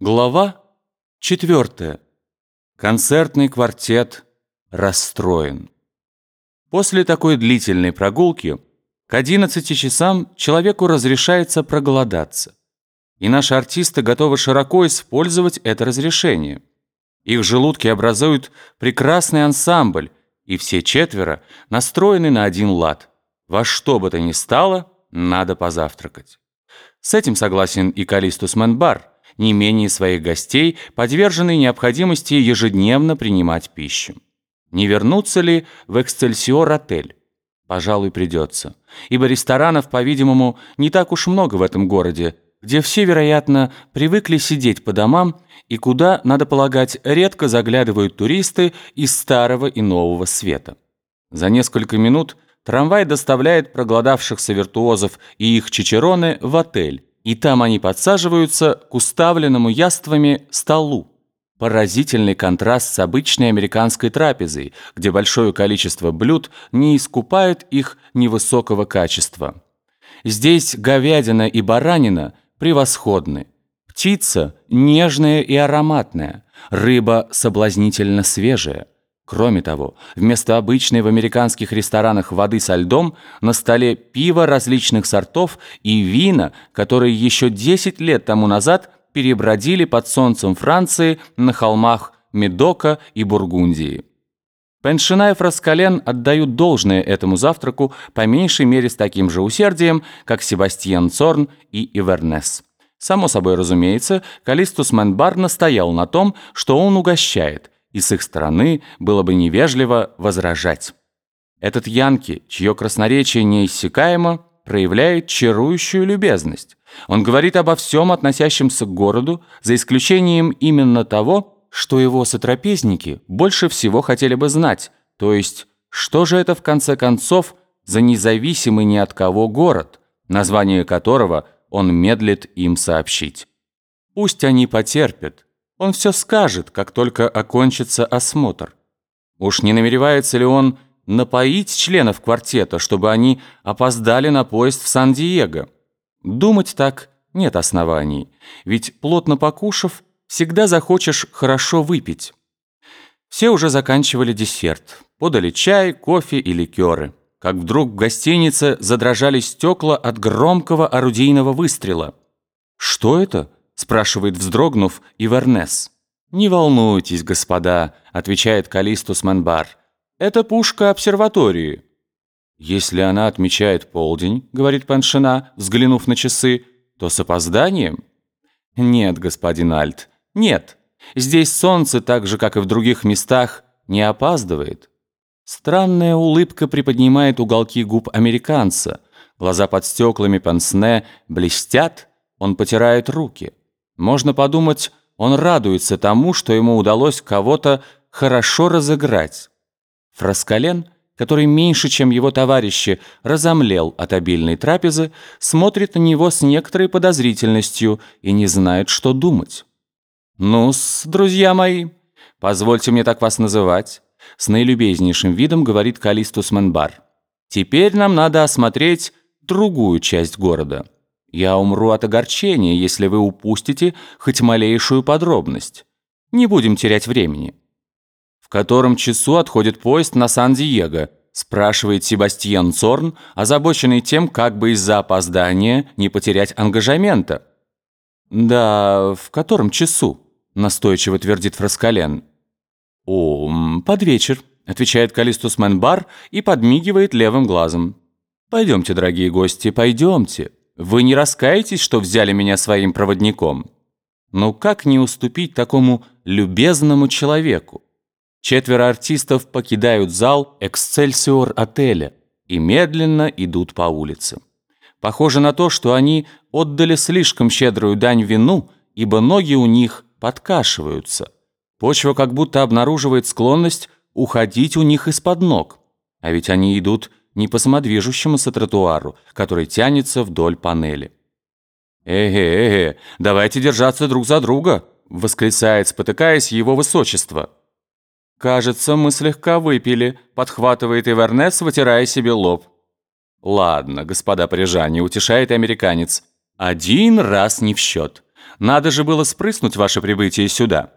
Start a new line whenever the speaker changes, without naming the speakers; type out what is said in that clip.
Глава 4. Концертный квартет расстроен. После такой длительной прогулки к 11 часам человеку разрешается проголодаться. И наши артисты готовы широко использовать это разрешение. Их желудки образуют прекрасный ансамбль, и все четверо настроены на один лад. Во что бы то ни стало, надо позавтракать. С этим согласен и Калистус Менбар – не менее своих гостей, подверженные необходимости ежедневно принимать пищу. Не вернуться ли в Эксцельсиор-отель? Пожалуй, придется. Ибо ресторанов, по-видимому, не так уж много в этом городе, где все, вероятно, привыкли сидеть по домам и куда, надо полагать, редко заглядывают туристы из старого и нового света. За несколько минут трамвай доставляет проголодавшихся виртуозов и их чичероны в отель, и там они подсаживаются к уставленному яствами столу. Поразительный контраст с обычной американской трапезой, где большое количество блюд не искупает их невысокого качества. Здесь говядина и баранина превосходны. Птица нежная и ароматная, рыба соблазнительно свежая – Кроме того, вместо обычной в американских ресторанах воды со льдом на столе пиво различных сортов и вина, которые еще 10 лет тому назад перебродили под солнцем Франции на холмах Медока и Бургундии. Пеншина и Фраскален отдают должное этому завтраку по меньшей мере с таким же усердием, как Себастьян Цорн и Ивернес. Само собой разумеется, Калистус Менбар настоял на том, что он угощает – и с их стороны было бы невежливо возражать. Этот Янки, чье красноречие неиссякаемо, проявляет чарующую любезность. Он говорит обо всем, относящемся к городу, за исключением именно того, что его сотрапезники больше всего хотели бы знать, то есть, что же это в конце концов за независимый ни от кого город, название которого он медлит им сообщить. Пусть они потерпят, он все скажет, как только окончится осмотр. Уж не намеревается ли он напоить членов квартета, чтобы они опоздали на поезд в Сан-Диего? Думать так нет оснований, ведь, плотно покушав, всегда захочешь хорошо выпить. Все уже заканчивали десерт, подали чай, кофе и ликеры. Как вдруг в гостинице задрожали стекла от громкого орудийного выстрела. «Что это?» Спрашивает вздрогнув Ивернес. «Не волнуйтесь, господа», — отвечает Калистус Манбар. «Это пушка обсерватории». «Если она отмечает полдень», — говорит Паншина, взглянув на часы, «то с опозданием?» «Нет, господин Альт, нет. Здесь солнце, так же, как и в других местах, не опаздывает». Странная улыбка приподнимает уголки губ американца. Глаза под стеклами Пансне блестят, он потирает руки. Можно подумать, он радуется тому, что ему удалось кого-то хорошо разыграть. Фраскален, который меньше, чем его товарищи, разомлел от обильной трапезы, смотрит на него с некоторой подозрительностью и не знает, что думать. «Ну-с, друзья мои, позвольте мне так вас называть», с наилюбезнейшим видом говорит Калистус Менбар. «Теперь нам надо осмотреть другую часть города». Я умру от огорчения, если вы упустите хоть малейшую подробность. Не будем терять времени. В котором часу отходит поезд на Сан-Диего? Спрашивает Себастьян Цорн, озабоченный тем, как бы из-за опоздания не потерять ангажемента. «Да, в котором часу?» – настойчиво твердит Фраскален. «О, под вечер», – отвечает Калистус Менбар и подмигивает левым глазом. «Пойдемте, дорогие гости, пойдемте». Вы не раскаетесь, что взяли меня своим проводником? Ну как не уступить такому любезному человеку? Четверо артистов покидают зал «Эксцельсиор» отеля и медленно идут по улице. Похоже на то, что они отдали слишком щедрую дань вину, ибо ноги у них подкашиваются. Почва как будто обнаруживает склонность уходить у них из-под ног. А ведь они идут не по самодвижущемуся тротуару, который тянется вдоль панели. «Эге-эге, давайте держаться друг за друга!» — восклицает, спотыкаясь его высочество. «Кажется, мы слегка выпили», — подхватывает Ивернес, вытирая себе лоб. «Ладно, господа парижане», — утешает американец. «Один раз не в счет. Надо же было спрыснуть ваше прибытие сюда.